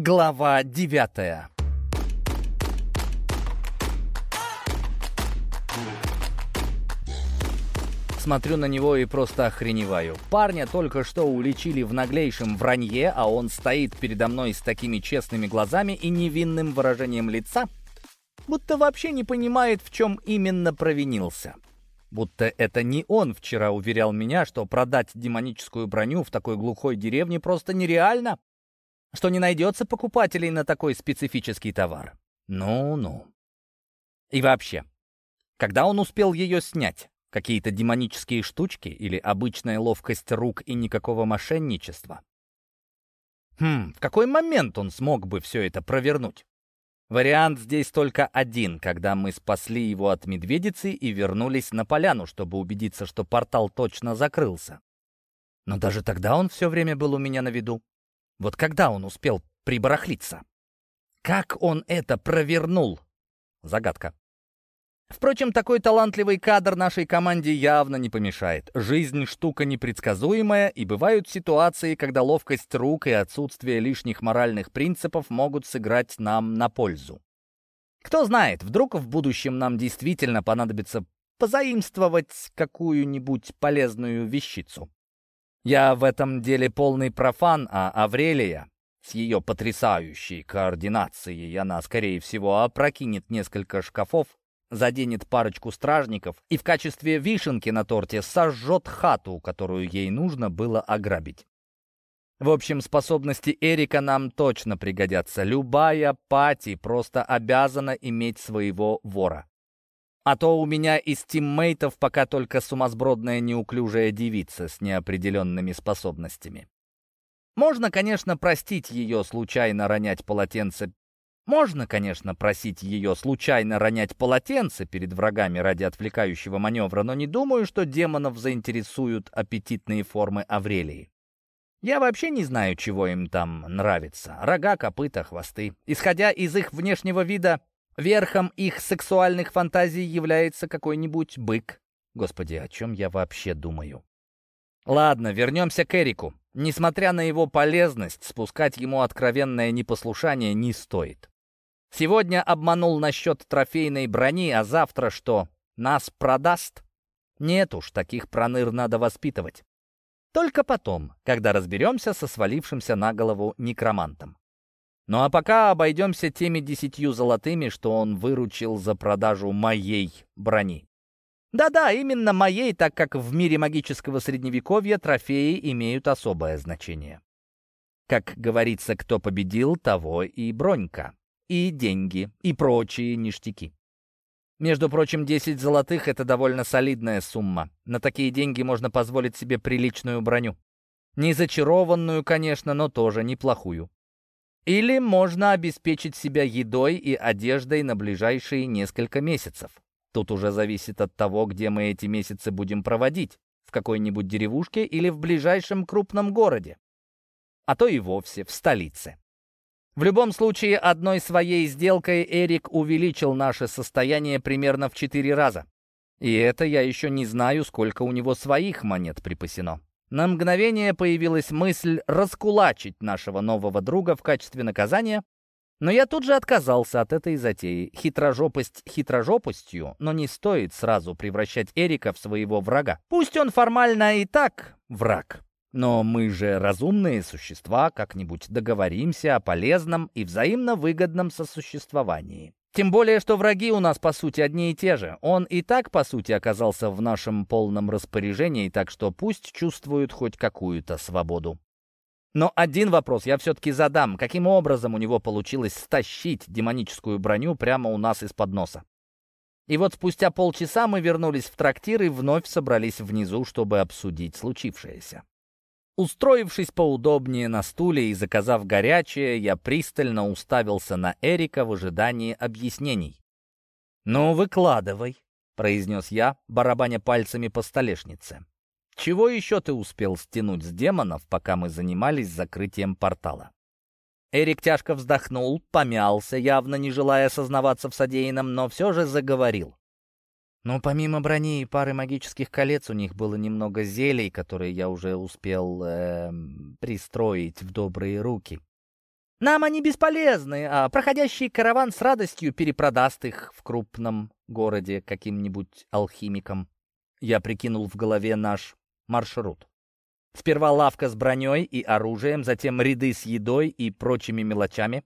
Глава девятая Смотрю на него и просто охреневаю. Парня только что уличили в наглейшем вранье, а он стоит передо мной с такими честными глазами и невинным выражением лица, будто вообще не понимает, в чем именно провинился. Будто это не он вчера уверял меня, что продать демоническую броню в такой глухой деревне просто нереально, что не найдется покупателей на такой специфический товар. Ну-ну. И вообще, когда он успел ее снять? Какие-то демонические штучки или обычная ловкость рук и никакого мошенничества? Хм, в какой момент он смог бы все это провернуть? Вариант здесь только один, когда мы спасли его от медведицы и вернулись на поляну, чтобы убедиться, что портал точно закрылся. Но даже тогда он все время был у меня на виду. Вот когда он успел прибарахлиться? Как он это провернул? Загадка. Впрочем, такой талантливый кадр нашей команде явно не помешает. Жизнь — штука непредсказуемая, и бывают ситуации, когда ловкость рук и отсутствие лишних моральных принципов могут сыграть нам на пользу. Кто знает, вдруг в будущем нам действительно понадобится позаимствовать какую-нибудь полезную вещицу. Я в этом деле полный профан, а Аврелия с ее потрясающей координацией она, скорее всего, опрокинет несколько шкафов заденет парочку стражников и в качестве вишенки на торте сожжет хату, которую ей нужно было ограбить. В общем, способности Эрика нам точно пригодятся. Любая пати просто обязана иметь своего вора. А то у меня из тиммейтов пока только сумасбродная неуклюжая девица с неопределенными способностями. Можно, конечно, простить ее случайно ронять полотенце можно, конечно, просить ее случайно ронять полотенце перед врагами ради отвлекающего маневра, но не думаю, что демонов заинтересуют аппетитные формы Аврелии. Я вообще не знаю, чего им там нравится. Рога, копыта, хвосты. Исходя из их внешнего вида, верхом их сексуальных фантазий является какой-нибудь бык. Господи, о чем я вообще думаю? Ладно, вернемся к Эрику. Несмотря на его полезность, спускать ему откровенное непослушание не стоит. Сегодня обманул насчет трофейной брони, а завтра что, нас продаст? Нет уж, таких проныр надо воспитывать. Только потом, когда разберемся со свалившимся на голову некромантом. Ну а пока обойдемся теми десятью золотыми, что он выручил за продажу моей брони. Да-да, именно моей, так как в мире магического средневековья трофеи имеют особое значение. Как говорится, кто победил, того и бронька и деньги, и прочие ништяки. Между прочим, 10 золотых — это довольно солидная сумма. На такие деньги можно позволить себе приличную броню. Не зачарованную, конечно, но тоже неплохую. Или можно обеспечить себя едой и одеждой на ближайшие несколько месяцев. Тут уже зависит от того, где мы эти месяцы будем проводить, в какой-нибудь деревушке или в ближайшем крупном городе. А то и вовсе в столице. В любом случае, одной своей сделкой Эрик увеличил наше состояние примерно в четыре раза. И это я еще не знаю, сколько у него своих монет припасено. На мгновение появилась мысль раскулачить нашего нового друга в качестве наказания, но я тут же отказался от этой затеи. Хитрожопость хитрожопостью, но не стоит сразу превращать Эрика в своего врага. Пусть он формально и так враг. Но мы же разумные существа, как-нибудь договоримся о полезном и взаимно выгодном сосуществовании. Тем более, что враги у нас, по сути, одни и те же. Он и так, по сути, оказался в нашем полном распоряжении, так что пусть чувствует хоть какую-то свободу. Но один вопрос я все-таки задам. Каким образом у него получилось стащить демоническую броню прямо у нас из-под носа? И вот спустя полчаса мы вернулись в трактир и вновь собрались внизу, чтобы обсудить случившееся. Устроившись поудобнее на стуле и заказав горячее, я пристально уставился на Эрика в ожидании объяснений. «Ну, выкладывай», — произнес я, барабаня пальцами по столешнице. «Чего еще ты успел стянуть с демонов, пока мы занимались закрытием портала?» Эрик тяжко вздохнул, помялся, явно не желая осознаваться в содеянном, но все же заговорил. Но помимо брони и пары магических колец у них было немного зелий, которые я уже успел э, пристроить в добрые руки. Нам они бесполезны, а проходящий караван с радостью перепродаст их в крупном городе каким-нибудь алхимикам. Я прикинул в голове наш маршрут. Сперва лавка с броней и оружием, затем ряды с едой и прочими мелочами,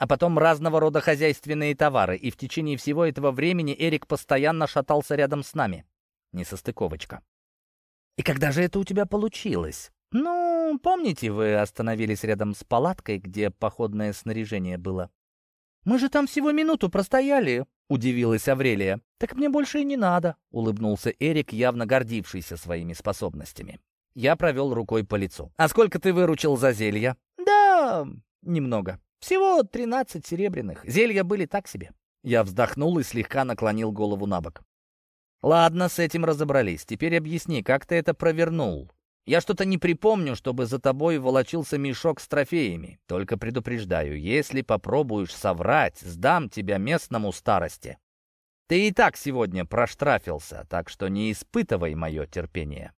а потом разного рода хозяйственные товары, и в течение всего этого времени Эрик постоянно шатался рядом с нами. Несостыковочка. «И когда же это у тебя получилось?» «Ну, помните, вы остановились рядом с палаткой, где походное снаряжение было?» «Мы же там всего минуту простояли», — удивилась Аврелия. «Так мне больше и не надо», — улыбнулся Эрик, явно гордившийся своими способностями. Я провел рукой по лицу. «А сколько ты выручил за зелья?» «Да, немного. Всего тринадцать серебряных. Зелья были так себе». Я вздохнул и слегка наклонил голову на бок. «Ладно, с этим разобрались. Теперь объясни, как ты это провернул? Я что-то не припомню, чтобы за тобой волочился мешок с трофеями. Только предупреждаю, если попробуешь соврать, сдам тебя местному старости. Ты и так сегодня проштрафился, так что не испытывай мое терпение».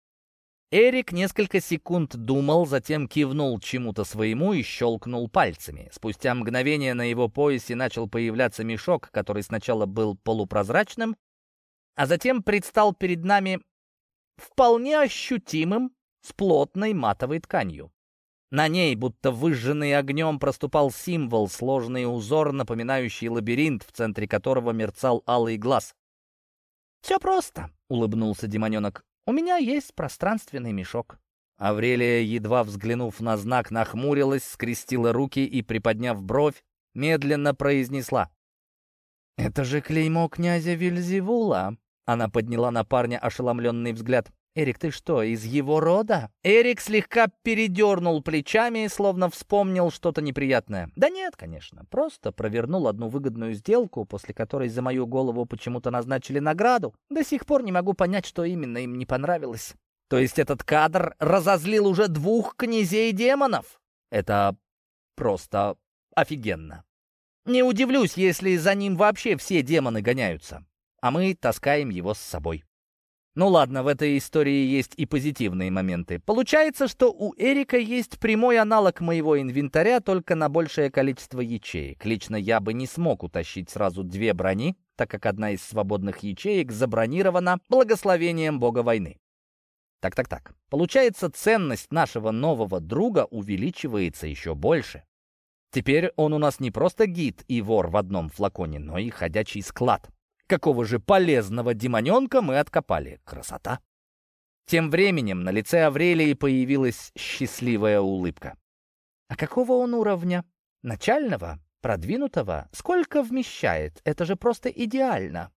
Эрик несколько секунд думал, затем кивнул чему-то своему и щелкнул пальцами. Спустя мгновение на его поясе начал появляться мешок, который сначала был полупрозрачным, а затем предстал перед нами вполне ощутимым, с плотной матовой тканью. На ней, будто выжженный огнем, проступал символ, сложный узор, напоминающий лабиринт, в центре которого мерцал алый глаз. «Все просто», — улыбнулся демоненок. У меня есть пространственный мешок». Аврелия, едва взглянув на знак, нахмурилась, скрестила руки и, приподняв бровь, медленно произнесла. «Это же клеймо князя Вильзевула!» Она подняла на парня ошеломленный взгляд. «Эрик, ты что, из его рода?» Эрик слегка передернул плечами, словно вспомнил что-то неприятное. «Да нет, конечно. Просто провернул одну выгодную сделку, после которой за мою голову почему-то назначили награду. До сих пор не могу понять, что именно им не понравилось». «То есть этот кадр разозлил уже двух князей демонов?» «Это просто офигенно. Не удивлюсь, если за ним вообще все демоны гоняются, а мы таскаем его с собой». Ну ладно, в этой истории есть и позитивные моменты. Получается, что у Эрика есть прямой аналог моего инвентаря, только на большее количество ячеек. Лично я бы не смог утащить сразу две брони, так как одна из свободных ячеек забронирована благословением бога войны. Так-так-так. Получается, ценность нашего нового друга увеличивается еще больше. Теперь он у нас не просто гид и вор в одном флаконе, но и ходячий склад. Какого же полезного демоненка мы откопали? Красота! Тем временем на лице Аврелии появилась счастливая улыбка. А какого он уровня? Начального? Продвинутого? Сколько вмещает? Это же просто идеально.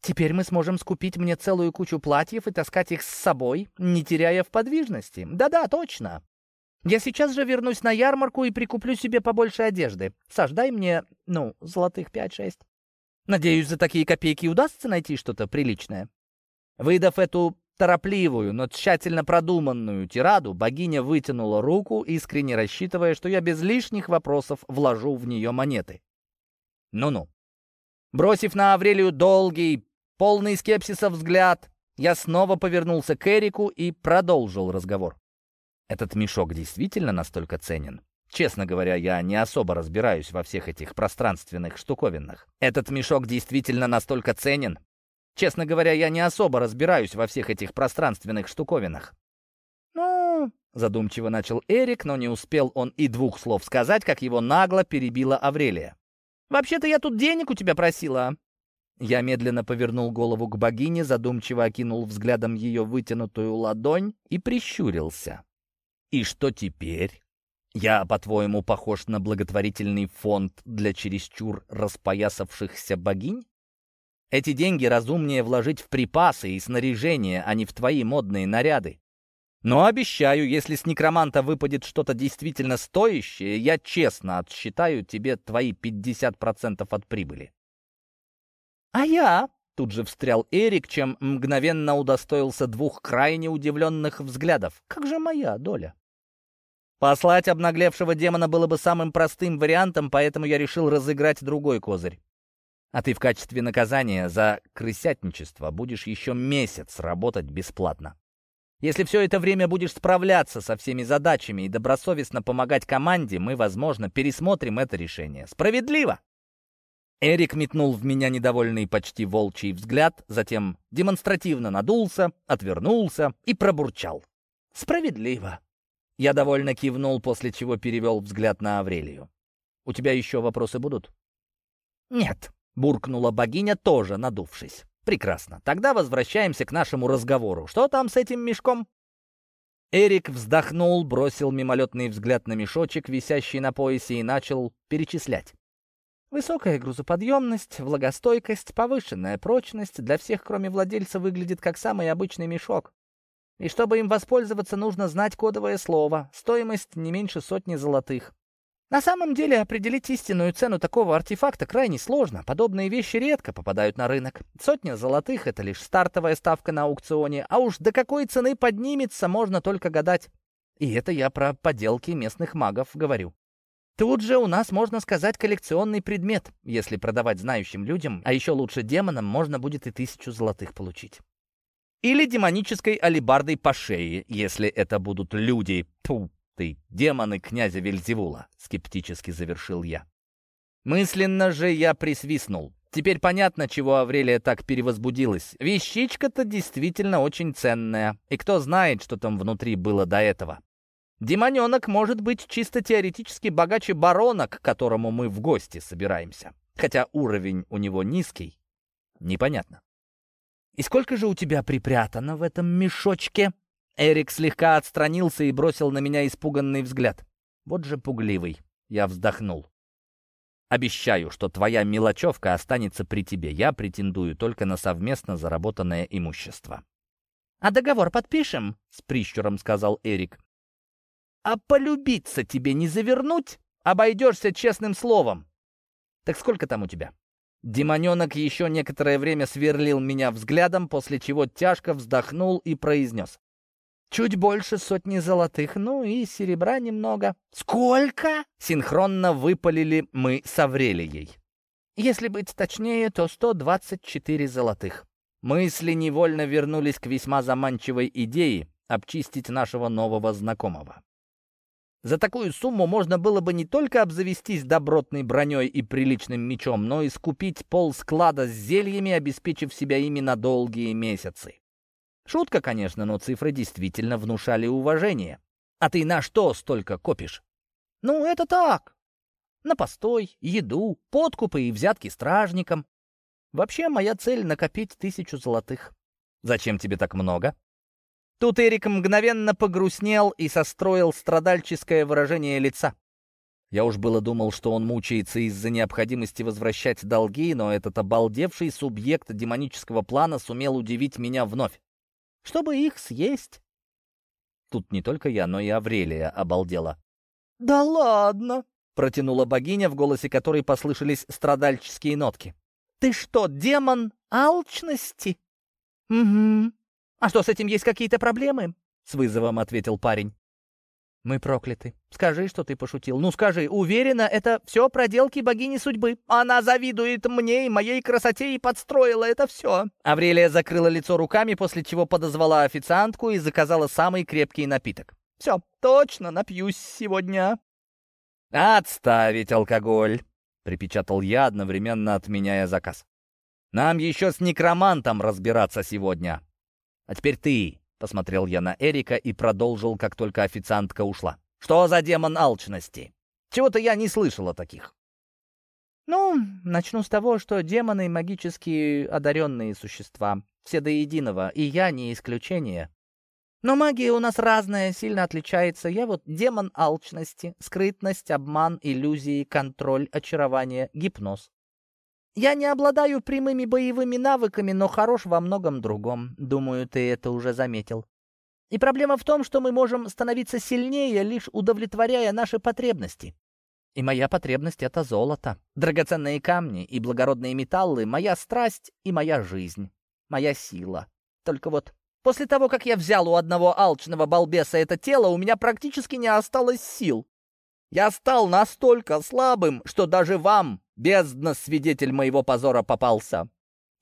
Теперь мы сможем скупить мне целую кучу платьев и таскать их с собой, не теряя в подвижности. Да-да, точно. Я сейчас же вернусь на ярмарку и прикуплю себе побольше одежды. Саш, дай мне, ну, золотых пять-шесть. Надеюсь, за такие копейки удастся найти что-то приличное. Выдав эту торопливую, но тщательно продуманную тираду, богиня вытянула руку, искренне рассчитывая, что я без лишних вопросов вложу в нее монеты. Ну-ну. Бросив на Аврелию долгий, полный скепсиса взгляд, я снова повернулся к Эрику и продолжил разговор. Этот мешок действительно настолько ценен? Честно говоря, я не особо разбираюсь во всех этих пространственных штуковинах. Этот мешок действительно настолько ценен. Честно говоря, я не особо разбираюсь во всех этих пространственных штуковинах. «Ну...» — задумчиво начал Эрик, но не успел он и двух слов сказать, как его нагло перебила Аврелия. «Вообще-то я тут денег у тебя просила». Я медленно повернул голову к богине, задумчиво окинул взглядом ее вытянутую ладонь и прищурился. «И что теперь?» Я, по-твоему, похож на благотворительный фонд для чересчур распоясавшихся богинь? Эти деньги разумнее вложить в припасы и снаряжение, а не в твои модные наряды. Но обещаю, если с некроманта выпадет что-то действительно стоящее, я честно отсчитаю тебе твои 50% от прибыли. А я, тут же встрял Эрик, чем мгновенно удостоился двух крайне удивленных взглядов. Как же моя доля? Послать обнаглевшего демона было бы самым простым вариантом, поэтому я решил разыграть другой козырь. А ты в качестве наказания за крысятничество будешь еще месяц работать бесплатно. Если все это время будешь справляться со всеми задачами и добросовестно помогать команде, мы, возможно, пересмотрим это решение. Справедливо!» Эрик метнул в меня недовольный почти волчий взгляд, затем демонстративно надулся, отвернулся и пробурчал. «Справедливо!» Я довольно кивнул, после чего перевел взгляд на Аврелию. «У тебя еще вопросы будут?» «Нет», — буркнула богиня, тоже надувшись. «Прекрасно. Тогда возвращаемся к нашему разговору. Что там с этим мешком?» Эрик вздохнул, бросил мимолетный взгляд на мешочек, висящий на поясе, и начал перечислять. Высокая грузоподъемность, влагостойкость, повышенная прочность для всех, кроме владельца, выглядит как самый обычный мешок. И чтобы им воспользоваться, нужно знать кодовое слово. Стоимость не меньше сотни золотых. На самом деле определить истинную цену такого артефакта крайне сложно. Подобные вещи редко попадают на рынок. Сотня золотых — это лишь стартовая ставка на аукционе, а уж до какой цены поднимется, можно только гадать. И это я про поделки местных магов говорю. Тут же у нас, можно сказать, коллекционный предмет. Если продавать знающим людям, а еще лучше демонам, можно будет и тысячу золотых получить. Или демонической алибардой по шее, если это будут люди. Пу, ты, демоны князя Вельзевула», — скептически завершил я. Мысленно же я присвистнул. Теперь понятно, чего Аврелия так перевозбудилась. Вещичка-то действительно очень ценная. И кто знает, что там внутри было до этого. Демоненок может быть чисто теоретически богаче барона, к которому мы в гости собираемся. Хотя уровень у него низкий. Непонятно. «И сколько же у тебя припрятано в этом мешочке?» Эрик слегка отстранился и бросил на меня испуганный взгляд. Вот же пугливый. Я вздохнул. Обещаю, что твоя мелочевка останется при тебе. Я претендую только на совместно заработанное имущество. «А договор подпишем?» — с прищуром сказал Эрик. «А полюбиться тебе не завернуть? Обойдешься честным словом. Так сколько там у тебя?» Демоненок еще некоторое время сверлил меня взглядом, после чего тяжко вздохнул и произнес. Чуть больше сотни золотых, ну и серебра немного. Сколько? Синхронно выпалили мы с Аврелией. Если быть точнее, то 124 золотых. Мысли невольно вернулись к весьма заманчивой идее обчистить нашего нового знакомого. За такую сумму можно было бы не только обзавестись добротной броней и приличным мечом, но и скупить пол склада с зельями, обеспечив себя ими на долгие месяцы. Шутка, конечно, но цифры действительно внушали уважение. А ты на что столько копишь? Ну, это так. На постой, еду, подкупы и взятки стражникам. Вообще, моя цель — накопить тысячу золотых. Зачем тебе так много? Тут Эрик мгновенно погрустнел и состроил страдальческое выражение лица. Я уж было думал, что он мучается из-за необходимости возвращать долги, но этот обалдевший субъект демонического плана сумел удивить меня вновь чтобы их съесть. Тут не только я, но и Аврелия обалдела. «Да ладно!» — протянула богиня, в голосе которой послышались страдальческие нотки. «Ты что, демон алчности?» «Угу. А что, с этим есть какие-то проблемы?» — с вызовом ответил парень. Мы прокляты. Скажи, что ты пошутил. Ну скажи, уверена, это все проделки богини судьбы. Она завидует мне и моей красоте и подстроила это все. Аврелия закрыла лицо руками, после чего подозвала официантку и заказала самый крепкий напиток. Все, точно напьюсь сегодня. Отставить алкоголь, припечатал я, одновременно отменяя заказ. Нам еще с некромантом разбираться сегодня. А теперь ты, Посмотрел я на Эрика и продолжил, как только официантка ушла. «Что за демон алчности? Чего-то я не слышал о таких». «Ну, начну с того, что демоны — магически одаренные существа. Все до единого, и я не исключение. Но магия у нас разная, сильно отличается. Я вот демон алчности, скрытность, обман, иллюзии, контроль, очарование, гипноз. Я не обладаю прямыми боевыми навыками, но хорош во многом другом. Думаю, ты это уже заметил. И проблема в том, что мы можем становиться сильнее, лишь удовлетворяя наши потребности. И моя потребность — это золото, драгоценные камни и благородные металлы, моя страсть и моя жизнь, моя сила. Только вот после того, как я взял у одного алчного балбеса это тело, у меня практически не осталось сил. Я стал настолько слабым, что даже вам, бездна, свидетель моего позора попался.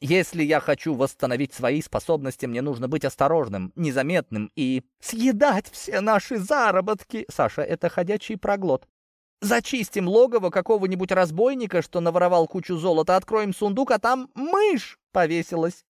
Если я хочу восстановить свои способности, мне нужно быть осторожным, незаметным и съедать все наши заработки. Саша, это ходячий проглот. Зачистим логово какого-нибудь разбойника, что наворовал кучу золота, откроем сундук, а там мышь повесилась.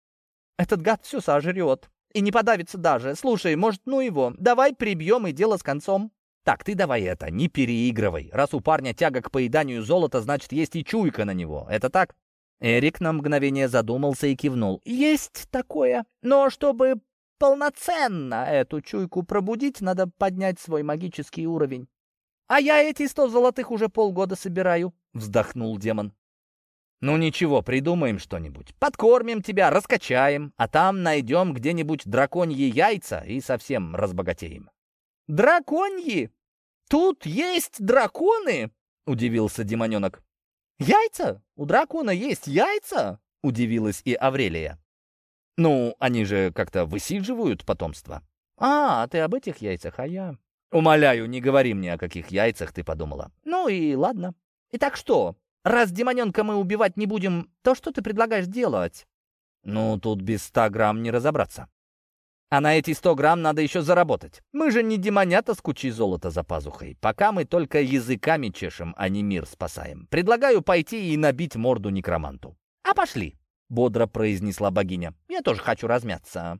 Этот гад все сожрет и не подавится даже. Слушай, может, ну его, давай прибьем и дело с концом. Так, ты давай это, не переигрывай. Раз у парня тяга к поеданию золота, значит, есть и чуйка на него. Это так? Эрик на мгновение задумался и кивнул. «Есть такое, но чтобы полноценно эту чуйку пробудить, надо поднять свой магический уровень. А я эти сто золотых уже полгода собираю», — вздохнул демон. «Ну ничего, придумаем что-нибудь. Подкормим тебя, раскачаем, а там найдем где-нибудь драконьи яйца и совсем разбогатеем». «Драконьи? Тут есть драконы?» — удивился демоненок. «Яйца? У дракона есть яйца?» — удивилась и Аврелия. «Ну, они же как-то высиживают потомство». «А, ты об этих яйцах, а я...» «Умоляю, не говори мне, о каких яйцах ты подумала». «Ну и ладно. Итак что, раз демоненка мы убивать не будем, то что ты предлагаешь делать?» «Ну, тут без ста грамм не разобраться». А на эти 100 грамм надо еще заработать. Мы же не демонята с кучей золота за пазухой. Пока мы только языками чешем, а не мир спасаем. Предлагаю пойти и набить морду некроманту. А пошли, — бодро произнесла богиня. Я тоже хочу размяться.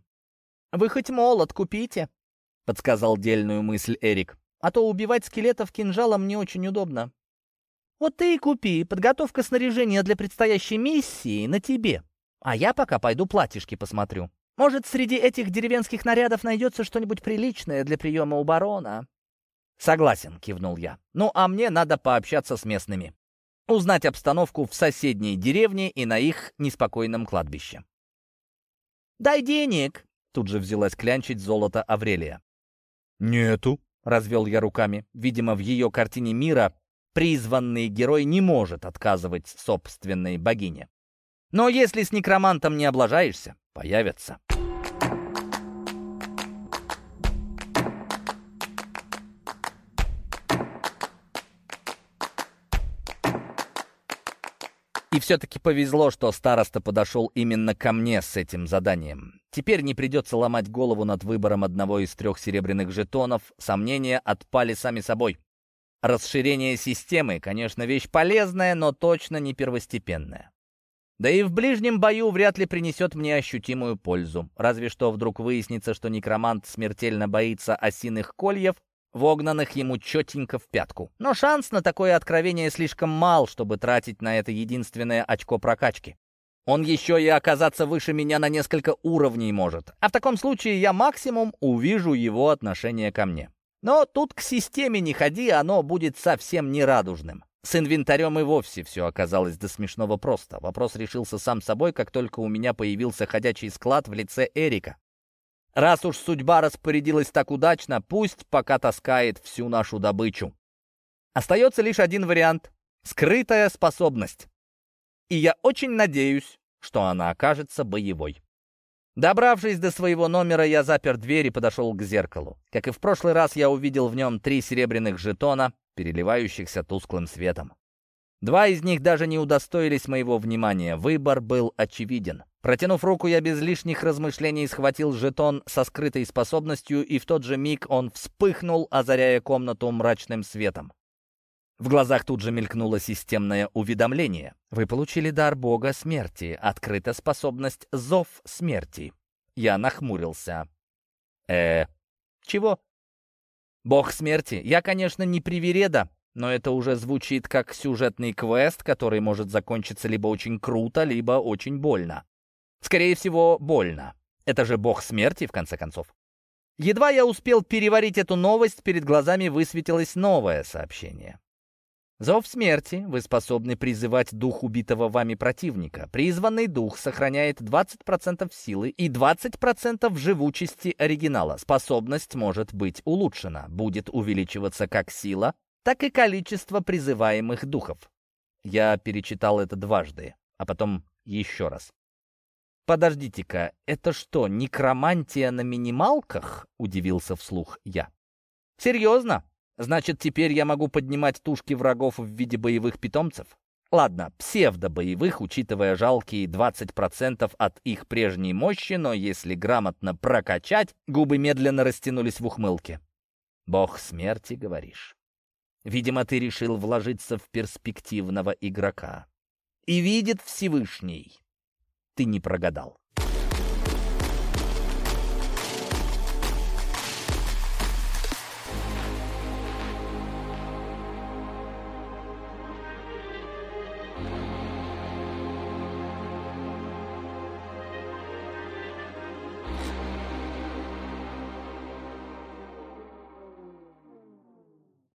Вы хоть молот купите, — подсказал дельную мысль Эрик. А то убивать скелетов кинжалом не очень удобно. Вот ты и купи. Подготовка снаряжения для предстоящей миссии на тебе. А я пока пойду платьишки посмотрю. Может, среди этих деревенских нарядов найдется что-нибудь приличное для приема у барона?» «Согласен», — кивнул я. «Ну, а мне надо пообщаться с местными. Узнать обстановку в соседней деревне и на их неспокойном кладбище». «Дай денег!» — тут же взялась клянчить золото Аврелия. «Нету», — развел я руками. Видимо, в ее картине мира призванный герой не может отказывать собственной богине. Но если с некромантом не облажаешься, появятся. И все-таки повезло, что староста подошел именно ко мне с этим заданием. Теперь не придется ломать голову над выбором одного из трех серебряных жетонов, сомнения отпали сами собой. Расширение системы, конечно, вещь полезная, но точно не первостепенная. Да и в ближнем бою вряд ли принесет мне ощутимую пользу. Разве что вдруг выяснится, что некромант смертельно боится осиных кольев, вогнанных ему четенько в пятку. Но шанс на такое откровение слишком мал, чтобы тратить на это единственное очко прокачки. Он еще и оказаться выше меня на несколько уровней может. А в таком случае я максимум увижу его отношение ко мне. Но тут к системе не ходи, оно будет совсем нерадужным. С инвентарем и вовсе все оказалось до смешного просто. Вопрос решился сам собой, как только у меня появился ходячий склад в лице Эрика. Раз уж судьба распорядилась так удачно, пусть пока таскает всю нашу добычу. Остается лишь один вариант — скрытая способность. И я очень надеюсь, что она окажется боевой. Добравшись до своего номера, я запер дверь и подошел к зеркалу. Как и в прошлый раз, я увидел в нем три серебряных жетона, переливающихся тусклым светом. Два из них даже не удостоились моего внимания. Выбор был очевиден. Протянув руку, я без лишних размышлений схватил жетон со скрытой способностью, и в тот же миг он вспыхнул, озаряя комнату мрачным светом. В глазах тут же мелькнуло системное уведомление. Вы получили дар бога смерти. Открыта способность зов смерти. Я нахмурился. Э, чего? Бог смерти. Я, конечно, не привереда, но это уже звучит как сюжетный квест, который может закончиться либо очень круто, либо очень больно. Скорее всего, больно. Это же бог смерти, в конце концов. Едва я успел переварить эту новость, перед глазами высветилось новое сообщение. Зов смерти. Вы способны призывать дух убитого вами противника. Призванный дух сохраняет 20% силы и 20% живучести оригинала. Способность может быть улучшена. Будет увеличиваться как сила, так и количество призываемых духов. Я перечитал это дважды, а потом еще раз. «Подождите-ка, это что, некромантия на минималках?» — удивился вслух я. «Серьезно? Значит, теперь я могу поднимать тушки врагов в виде боевых питомцев? Ладно, псевдобоевых, учитывая жалкие 20% от их прежней мощи, но если грамотно прокачать, губы медленно растянулись в ухмылке. «Бог смерти, говоришь?» Видимо, ты решил вложиться в перспективного игрока. И видит Всевышний. Ты не прогадал.